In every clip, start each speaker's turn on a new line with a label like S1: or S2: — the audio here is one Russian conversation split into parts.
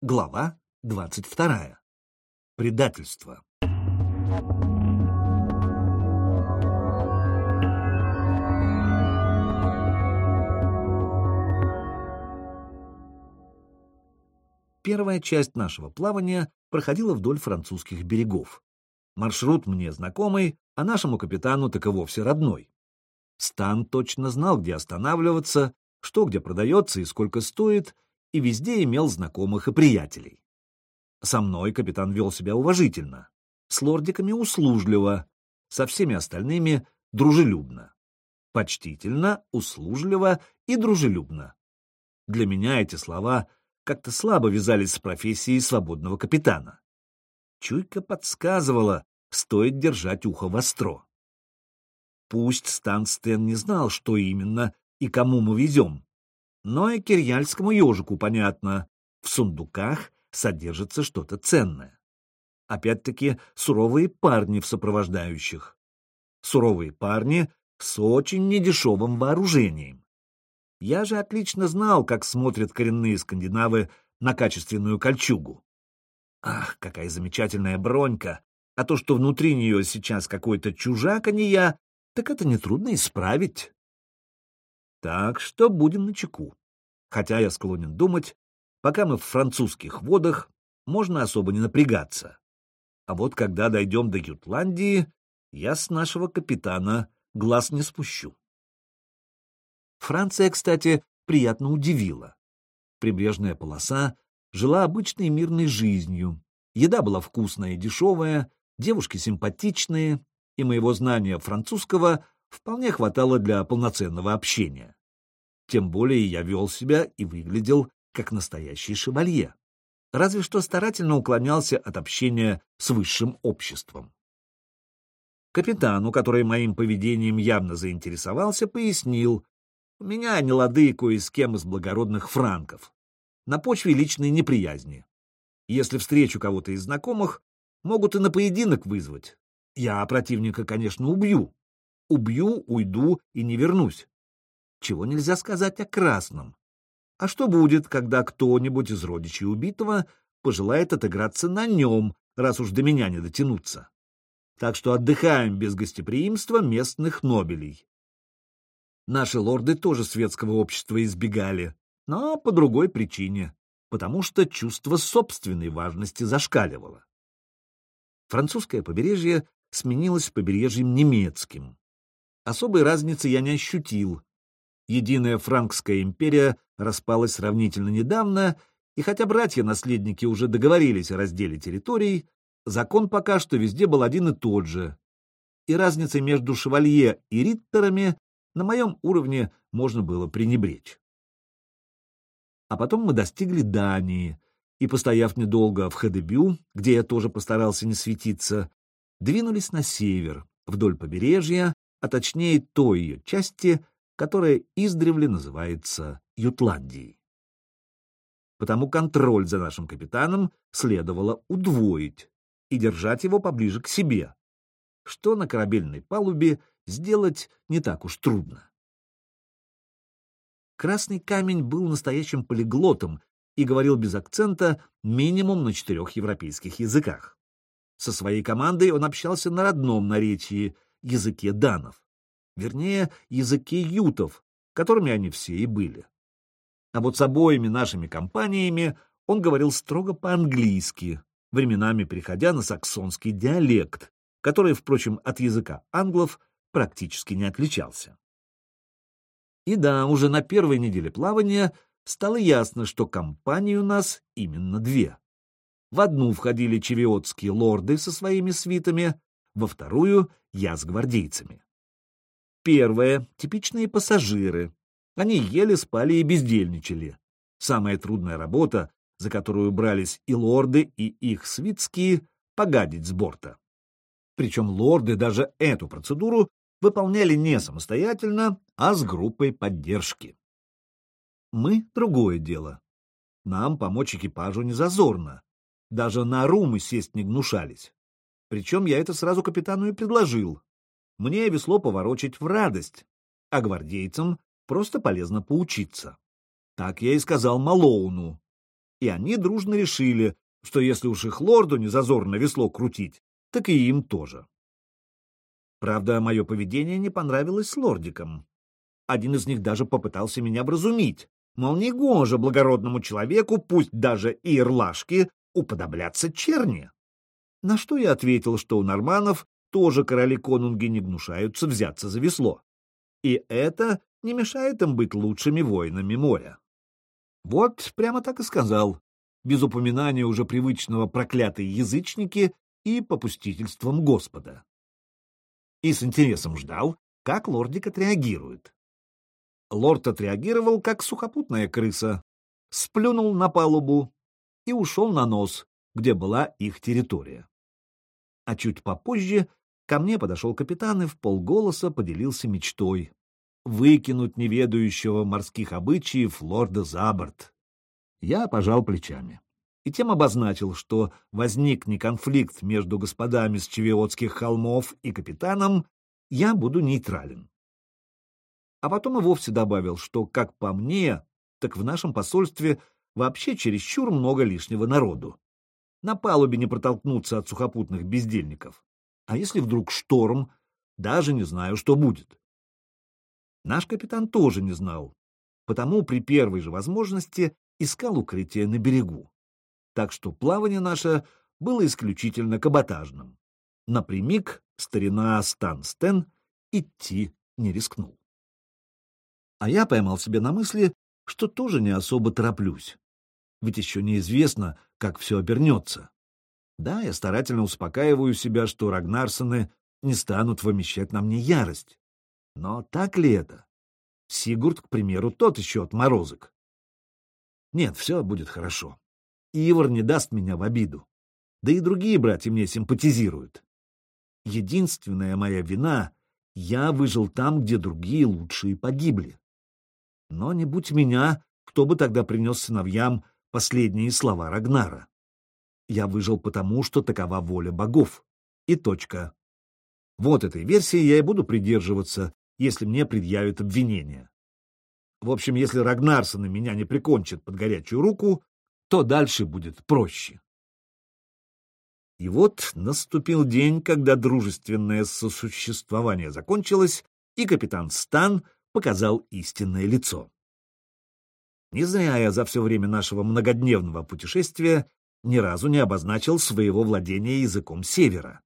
S1: Глава двадцать вторая. Предательство. Первая часть нашего плавания проходила вдоль французских берегов. Маршрут мне знакомый, а нашему капитану так и вовсе родной. Стан точно знал, где останавливаться, что где продается и сколько стоит, и везде имел знакомых и приятелей. Со мной капитан вел себя уважительно, с лордиками услужливо, со всеми остальными дружелюбно. Почтительно, услужливо и дружелюбно. Для меня эти слова как-то слабо вязались с профессией свободного капитана. Чуйка подсказывала, стоит держать ухо востро. Пусть Стан Стэн не знал, что именно и кому мы везем, но и кирьяльскому ежику понятно, в сундуках содержится что-то ценное. Опять-таки суровые парни в сопровождающих. Суровые парни с очень недешевым вооружением. Я же отлично знал, как смотрят коренные скандинавы на качественную кольчугу. Ах, какая замечательная бронька! А то, что внутри нее сейчас какой-то чужак, а не я, так это нетрудно исправить. Так что будем начеку. Хотя я склонен думать, пока мы в французских водах, можно особо не напрягаться. А вот когда дойдем до Ютландии, я с нашего капитана глаз не спущу. Франция, кстати, приятно удивила. Прибрежная полоса жила обычной мирной жизнью. Еда была вкусная и дешевая, девушки симпатичные, и моего знания французского вполне хватало для полноценного общения. Тем более я вел себя и выглядел как настоящий шевалье, разве что старательно уклонялся от общения с высшим обществом. Капитану, который моим поведением явно заинтересовался, пояснил, «У меня не лады кое с кем из благородных франков, на почве личной неприязни. Если встречу кого-то из знакомых, могут и на поединок вызвать, я противника, конечно, убью. Убью, уйду и не вернусь. Чего нельзя сказать о красном? А что будет, когда кто-нибудь из родичей убитого пожелает отыграться на нем, раз уж до меня не дотянуться? Так что отдыхаем без гостеприимства местных нобелей. Наши лорды тоже светского общества избегали, но по другой причине, потому что чувство собственной важности зашкаливало. Французское побережье сменилось побережьем немецким. Особой разницы я не ощутил. Единая франкская империя распалась сравнительно недавно, и хотя братья-наследники уже договорились о разделе территорий, закон пока что везде был один и тот же. И разницей между шевалье и риттерами на моем уровне можно было пренебречь. А потом мы достигли Дании, и, постояв недолго в Хедебю, где я тоже постарался не светиться, двинулись на север, вдоль побережья, а точнее той ее части, которая издревле называется Ютландией. Потому контроль за нашим капитаном следовало удвоить и держать его поближе к себе, что на корабельной палубе сделать не так уж трудно. Красный камень был настоящим полиглотом и говорил без акцента минимум на четырех европейских языках. Со своей командой он общался на родном наречии, языке данов. Вернее, языке ютов, которыми они все и были. А вот с обоими нашими компаниями он говорил строго по-английски, временами переходя на саксонский диалект, который, впрочем, от языка англов практически не отличался. И да, уже на первой неделе плавания стало ясно, что компаний у нас именно две. В одну входили чевиотские лорды со своими свитами, во вторую — я с гвардейцами. Первое — типичные пассажиры. Они ели, спали и бездельничали. Самая трудная работа, за которую брались и лорды, и их свитские, — погадить с борта. Причем лорды даже эту процедуру выполняли не самостоятельно, а с группой поддержки. Мы — другое дело. Нам помочь экипажу не зазорно. Даже на румы сесть не гнушались. Причем я это сразу капитану и предложил. Мне весло поворочить в радость, а гвардейцам просто полезно поучиться. Так я и сказал Малоуну. и они дружно решили, что если уж их лорду не зазорно весло крутить, так и им тоже. Правда, мое поведение не понравилось лордикам. Один из них даже попытался меня вразумить, мол, негоже благородному человеку, пусть даже и ирлашки, уподобляться черни. На что я ответил, что у норманов тоже короли-конунги не гнушаются взяться за весло. И это не мешает им быть лучшими воинами моря. Вот прямо так и сказал, без упоминания уже привычного проклятые язычники и попустительством Господа. И с интересом ждал, как лордик отреагирует. Лорд отреагировал, как сухопутная крыса, сплюнул на палубу и ушел на нос, где была их территория. А чуть попозже ко мне подошел капитан и в полголоса поделился мечтой выкинуть неведающего морских обычаев лорда за борт. Я пожал плечами и тем обозначил, что возникне конфликт между господами с Чевиотских холмов и капитаном, я буду нейтрален. А потом и вовсе добавил, что, как по мне, так в нашем посольстве вообще чересчур много лишнего народу. На палубе не протолкнуться от сухопутных бездельников. А если вдруг шторм, даже не знаю, что будет. Наш капитан тоже не знал, потому при первой же возможности искал укрытие на берегу. Так что плавание наше было исключительно каботажным. Напрямик старина Стан Стен идти не рискнул. А я поймал себя на мысли, что тоже не особо тороплюсь. Ведь еще неизвестно, как все обернется. Да, я старательно успокаиваю себя, что Рагнарсоны не станут вымещать на мне ярость. Но так ли это? Сигурд, к примеру, тот еще отморозок. Нет, все будет хорошо. Ивар не даст меня в обиду. Да и другие братья мне симпатизируют. Единственная моя вина — я выжил там, где другие лучшие погибли. Но не будь меня, кто бы тогда принес сыновьям последние слова Рагнара? Я выжил потому, что такова воля богов. И точка. Вот этой версии я и буду придерживаться, если мне предъявят обвинение. В общем, если Рагнарсоны меня не прикончат под горячую руку, то дальше будет проще. И вот наступил день, когда дружественное сосуществование закончилось, и капитан Стан показал истинное лицо. Не зря я за все время нашего многодневного путешествия ни разу не обозначил своего владения языком севера.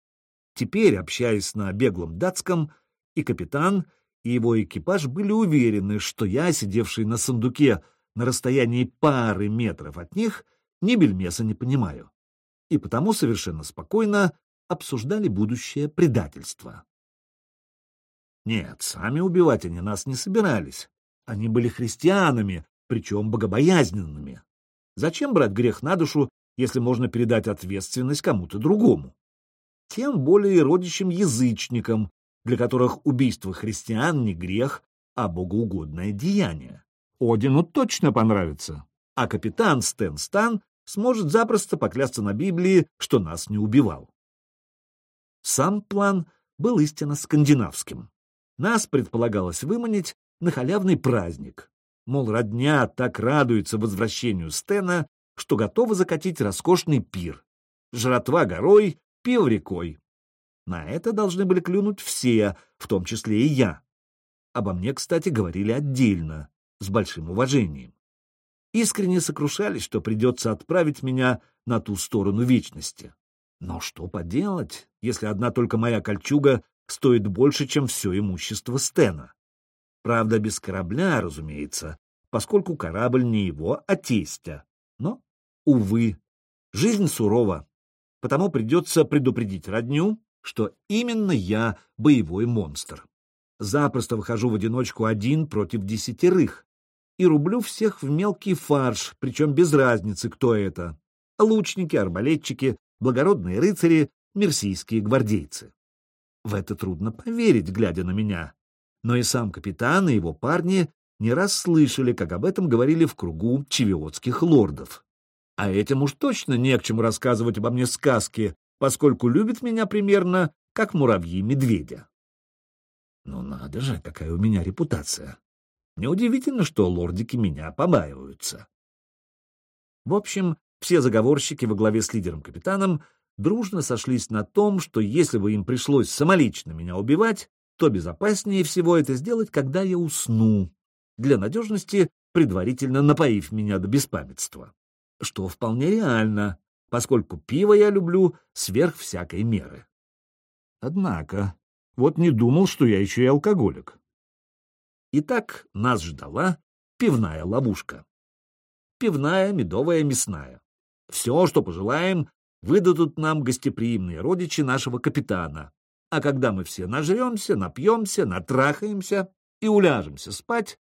S1: Теперь, общаясь на беглом датском, и капитан, и его экипаж были уверены, что я, сидевший на сундуке на расстоянии пары метров от них, ни бельмеса не понимаю, и потому совершенно спокойно обсуждали будущее предательство. Нет, сами убивать они нас не собирались. Они были христианами, причем богобоязненными. Зачем брать грех на душу, если можно передать ответственность кому-то другому? Тем более родичам-язычникам, для которых убийство христиан не грех, а богоугодное деяние. Одину точно понравится, а капитан Стэн Стан сможет запросто поклясться на Библии, что нас не убивал. Сам план был истинно скандинавским. Нас предполагалось выманить на халявный праздник. Мол, родня так радуется возвращению Стена, что готова закатить роскошный пир. Жратва горой, пиво рекой. На это должны были клюнуть все, в том числе и я. Обо мне, кстати, говорили отдельно, с большим уважением. Искренне сокрушались, что придется отправить меня на ту сторону вечности. Но что поделать, если одна только моя кольчуга стоит больше, чем все имущество Стена? Правда, без корабля, разумеется, поскольку корабль не его, а тестя. Но, увы, жизнь сурова, потому придется предупредить родню что именно я боевой монстр. Запросто выхожу в одиночку один против десятерых и рублю всех в мелкий фарш, причем без разницы, кто это. Лучники, арбалетчики, благородные рыцари, мерсийские гвардейцы. В это трудно поверить, глядя на меня. Но и сам капитан и его парни не раз слышали, как об этом говорили в кругу чевиотских лордов. А этим уж точно не к чему рассказывать обо мне сказки, поскольку любит меня примерно как муравьи медведя. Ну надо же, какая у меня репутация. Неудивительно, что лордики меня побаиваются. В общем, все заговорщики во главе с лидером-капитаном дружно сошлись на том, что если бы им пришлось самолично меня убивать, то безопаснее всего это сделать, когда я усну, для надежности предварительно напоив меня до беспамятства, что вполне реально, поскольку пиво я люблю сверх всякой меры. Однако, вот не думал, что я еще и алкоголик. Итак, нас ждала пивная ловушка. Пивная, медовая, мясная. Все, что пожелаем, выдадут нам гостеприимные родичи нашего капитана. А когда мы все нажремся, напьемся, натрахаемся и уляжемся спать,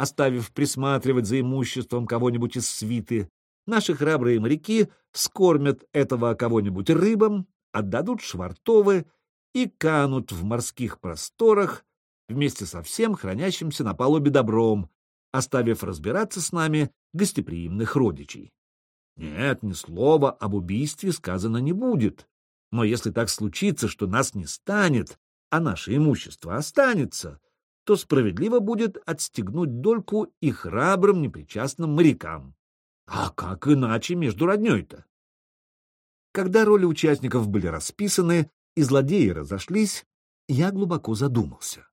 S1: оставив присматривать за имуществом кого-нибудь из свиты, наши храбрые моряки скормят этого кого-нибудь рыбам, отдадут швартовы и канут в морских просторах вместе со всем хранящимся на палубе добром, оставив разбираться с нами гостеприимных родичей. Нет, ни слова об убийстве сказано не будет. Но если так случится, что нас не станет, а наше имущество останется, то справедливо будет отстегнуть дольку и храбрым непричастным морякам. А как иначе между родней-то? Когда роли участников были расписаны и злодеи разошлись, я глубоко задумался.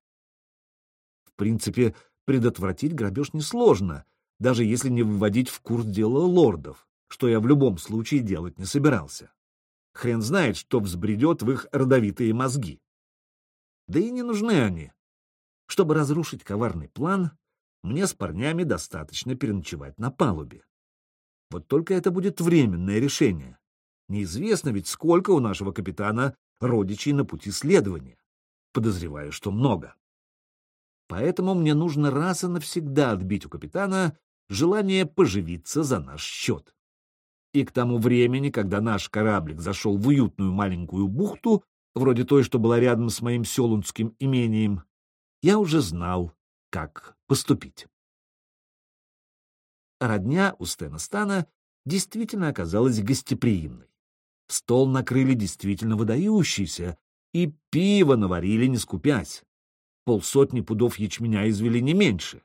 S1: В принципе, предотвратить грабеж несложно, даже если не выводить в курс дела лордов, что я в любом случае делать не собирался. Хрен знает, что взбредет в их родовитые мозги. Да и не нужны они. Чтобы разрушить коварный план, мне с парнями достаточно переночевать на палубе. Вот только это будет временное решение. Неизвестно ведь, сколько у нашего капитана родичей на пути следования. Подозреваю, что много. Поэтому мне нужно раз и навсегда отбить у капитана желание поживиться за наш счет. И к тому времени, когда наш кораблик зашел в уютную маленькую бухту, вроде той, что была рядом с моим селунским имением, я уже знал, как поступить. Родня у Стена Стана действительно оказалась гостеприимной. Стол накрыли действительно выдающийся, и пиво наварили, не скупясь полсотни пудов ячменя извели не меньше.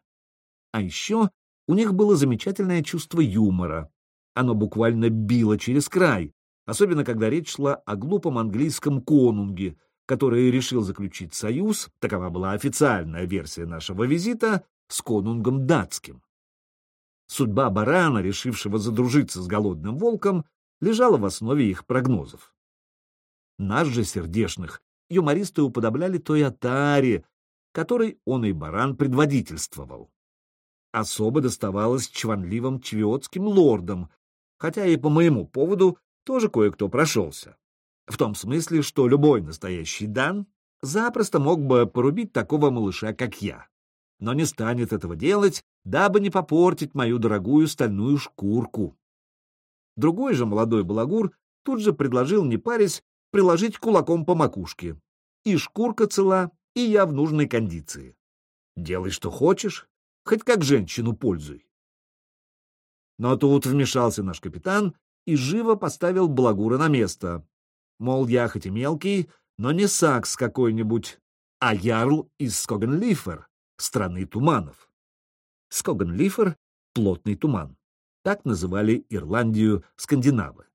S1: А еще у них было замечательное чувство юмора. Оно буквально било через край, особенно когда речь шла о глупом английском конунге, который решил заключить союз, такова была официальная версия нашего визита, с конунгом датским. Судьба барана, решившего задружиться с голодным волком, лежала в основе их прогнозов. Нас же, сердешных, юмористы уподобляли той атаре, которой он и баран предводительствовал. Особо доставалось чванливым чвиотским лордам, хотя и по моему поводу тоже кое-кто прошелся. В том смысле, что любой настоящий дан запросто мог бы порубить такого малыша, как я, но не станет этого делать, дабы не попортить мою дорогую стальную шкурку. Другой же молодой балагур тут же предложил, не парясь, приложить кулаком по макушке. И шкурка цела, и я в нужной кондиции. Делай, что хочешь, хоть как женщину пользуй. Но тут вмешался наш капитан и живо поставил Благура на место. Мол, я хоть и мелкий, но не сакс какой-нибудь, а ярл из Скогенлифер, страны туманов. Скогенлифер — плотный туман. Так называли Ирландию скандинавы.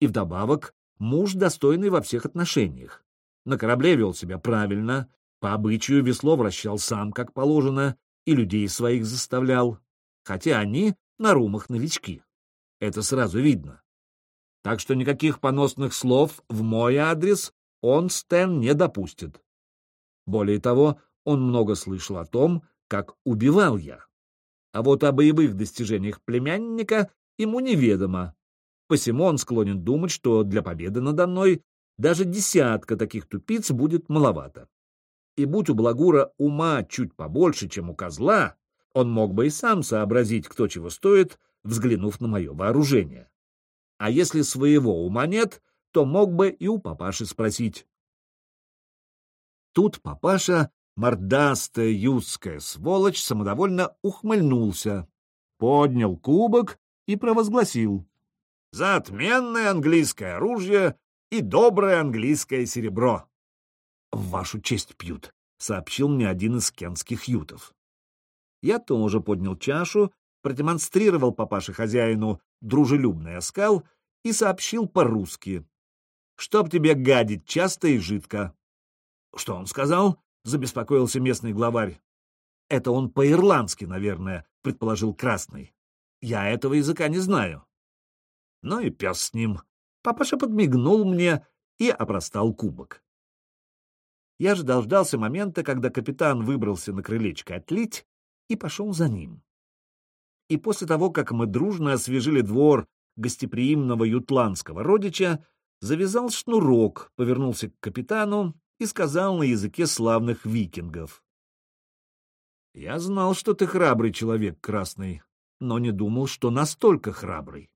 S1: И вдобавок муж достойный во всех отношениях. На корабле вел себя правильно, по обычаю весло вращал сам, как положено, и людей своих заставлял, хотя они на румах новички. Это сразу видно. Так что никаких поносных слов в мой адрес он, Стэн, не допустит. Более того, он много слышал о том, как убивал я. А вот о боевых достижениях племянника ему неведомо. Посему он склонен думать, что для победы надо мной даже десятка таких тупиц будет маловато. И будь у Благура ума чуть побольше, чем у козла, он мог бы и сам сообразить, кто чего стоит, взглянув на мое вооружение. А если своего ума нет, то мог бы и у папаши спросить. Тут папаша, мордастая юрская сволочь, самодовольно ухмыльнулся, поднял кубок и провозгласил. «За отменное английское оружие и доброе английское серебро. — В вашу честь пьют, — сообщил мне один из кенских ютов. Я тоже поднял чашу продемонстрировал папаше-хозяину дружелюбный оскал и сообщил по-русски. «Чтоб тебе гадить часто и жидко». «Что он сказал?» — забеспокоился местный главарь. «Это он по-ирландски, наверное», — предположил Красный. «Я этого языка не знаю». Ну и пес с ним. Папаша подмигнул мне и опростал кубок. Я же дождался момента, когда капитан выбрался на крылечко отлить и пошел за ним. И после того, как мы дружно освежили двор гостеприимного ютландского родича, завязал шнурок, повернулся к капитану и сказал на языке славных викингов. «Я знал, что ты храбрый человек, Красный, но не думал, что настолько храбрый».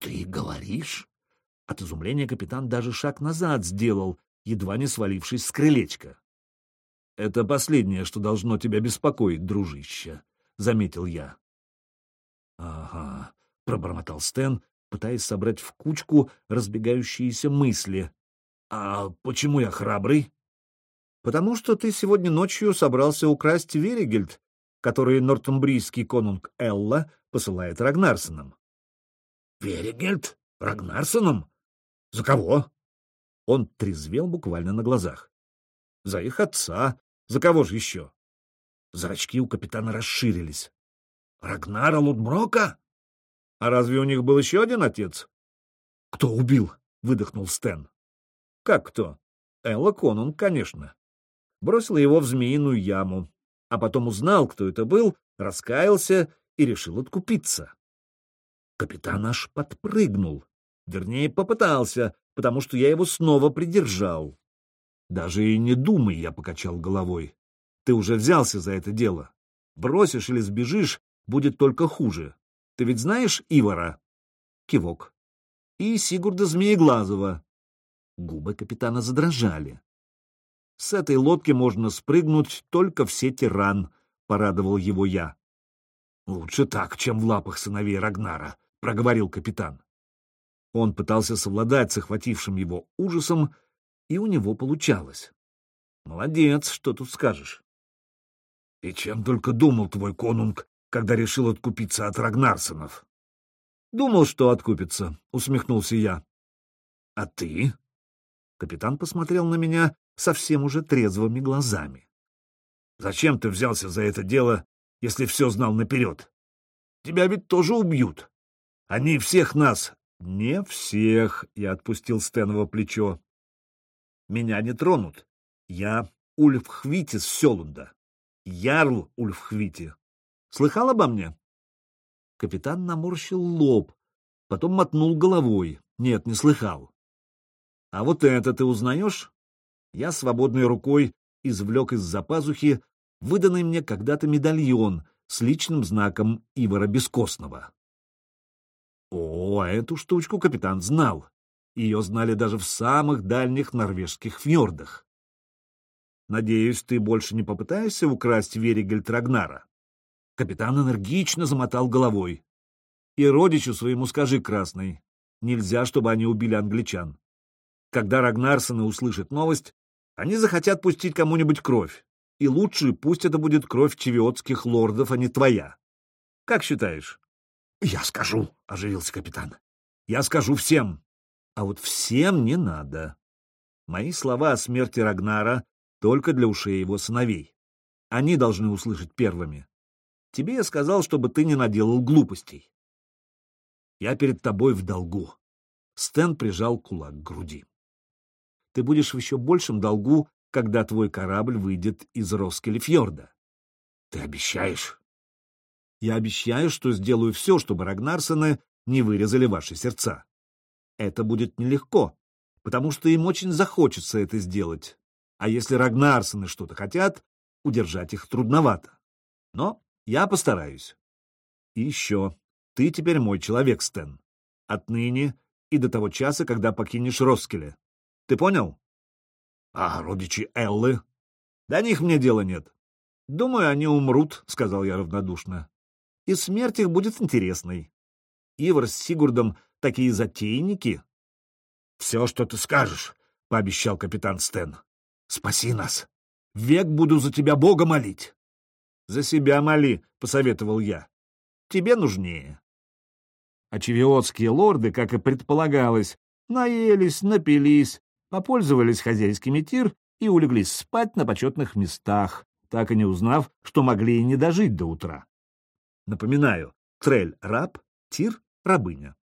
S1: «Ты говоришь?» От изумления капитан даже шаг назад сделал, едва не свалившись с крылечка. «Это последнее, что должно тебя беспокоить, дружище», — заметил я. «Ага», — пробормотал Стэн, пытаясь собрать в кучку разбегающиеся мысли. «А почему я храбрый?» «Потому что ты сегодня ночью собрался украсть Веригельд, который нортумбрийский конунг Элла посылает Рагнарсонам». «Веригельд? Рагнарсоном? За кого?» Он трезвел буквально на глазах. «За их отца. За кого же еще?» Зрачки у капитана расширились. «Рагнара Лудброка? А разве у них был еще один отец?» «Кто убил?» — выдохнул Стэн. «Как кто?» «Элла Конунг, конечно. Бросила его в змеиную яму, а потом узнал, кто это был, раскаялся и решил откупиться». Капитан аж подпрыгнул. Вернее, попытался, потому что я его снова придержал. Даже и не думай, я покачал головой. Ты уже взялся за это дело. Бросишь или сбежишь, будет только хуже. Ты ведь знаешь Ивара? Кивок. И Сигурда Змееглазова. Губы капитана задрожали. С этой лодки можно спрыгнуть только в сети ран, — порадовал его я. — Лучше так, чем в лапах сыновей Рагнара, — проговорил капитан. Он пытался совладать с охватившим его ужасом, и у него получалось. Молодец, что тут скажешь. — И чем только думал твой конунг, когда решил откупиться от Рагнарсонов? — Думал, что откупится, — усмехнулся я. — А ты? Капитан посмотрел на меня совсем уже трезвыми глазами. — Зачем ты взялся за это дело, если все знал наперед? Тебя ведь тоже убьют. Они всех нас «Не всех», — я отпустил Стэнова плечо. «Меня не тронут. Я Ульфхвити с Селунда. Ярл Ульфхвити. Слыхал обо мне?» Капитан наморщил лоб, потом мотнул головой. «Нет, не слыхал». «А вот это ты узнаешь?» Я свободной рукой извлек из-за пазухи выданный мне когда-то медальон с личным знаком Ивара Бескостного. О, а эту штучку капитан знал. Ее знали даже в самых дальних норвежских фьордах. Надеюсь, ты больше не попытаешься украсть Веригельд Рагнара? Капитан энергично замотал головой. И родичу своему скажи, Красный, нельзя, чтобы они убили англичан. Когда Рагнарсоны услышат новость, они захотят пустить кому-нибудь кровь. И лучше пусть это будет кровь чевиотских лордов, а не твоя. Как считаешь? «Я скажу», — оживился капитан. «Я скажу всем». А вот всем не надо. Мои слова о смерти Рагнара только для ушей его сыновей. Они должны услышать первыми. Тебе я сказал, чтобы ты не наделал глупостей. Я перед тобой в долгу. Стэн прижал кулак к груди. Ты будешь в еще большем долгу, когда твой корабль выйдет из Роскелефьорда. Ты обещаешь? Я обещаю, что сделаю все, чтобы Рагнарсоны не вырезали ваши сердца. Это будет нелегко, потому что им очень захочется это сделать. А если Рагнарсоны что-то хотят, удержать их трудновато. Но я постараюсь. И еще, ты теперь мой человек, Стэн. Отныне и до того часа, когда покинешь Роскеле. Ты понял? А родичи Эллы? До них мне дела нет. Думаю, они умрут, — сказал я равнодушно и смерть их будет интересной. Ивар с Сигурдом такие затейники. — Все, что ты скажешь, — пообещал капитан Стэн. — Спаси нас. Век буду за тебя Бога молить. — За себя моли, — посоветовал я. тебе нужнее. Очевиотские лорды, как и предполагалось, наелись, напились, попользовались хозяйскими тир и улеглись спать на почетных местах, так и не узнав, что могли и не дожить до утра. Напоминаю, Трель — раб, Тир — рабыня.